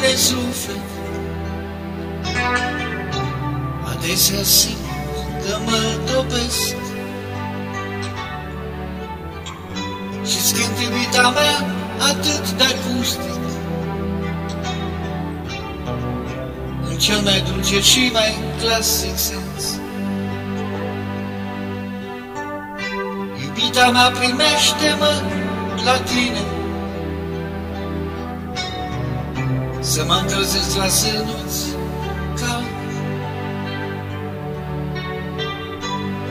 de suflet. Adesea simt că mă topesc Și schimb iubita mea atât de acustic. În cel mai dulce și mai clasic sens. Iubita mea primește-mă la tine Să mă încălzesc la sânuți cald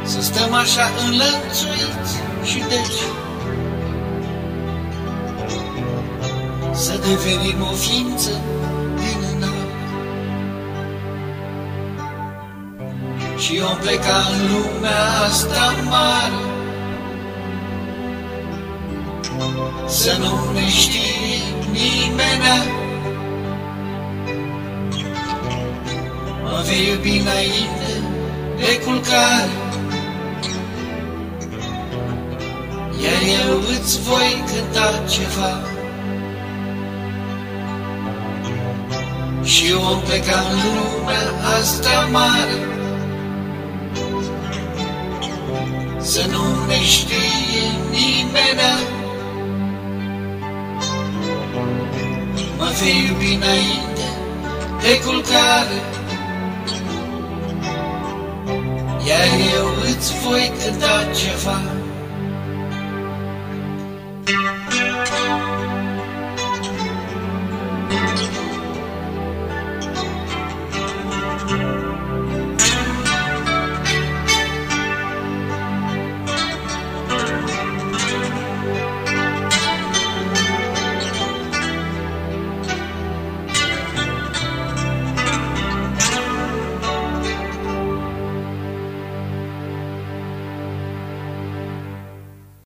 Să stăm așa înlănțuiți și deci Să devenim o ființă din înalt Și om pleca în lumea asta mare. Să nu ne știe nimeni Mă vei iubi înainte de culcare. Iar eu îți voi cânta ceva. Și vom pleca în lumea asta mare. Să nu ne știe nimeni. Mă vei iubi înainte de culcare het voigt dat je